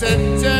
set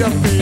your feet.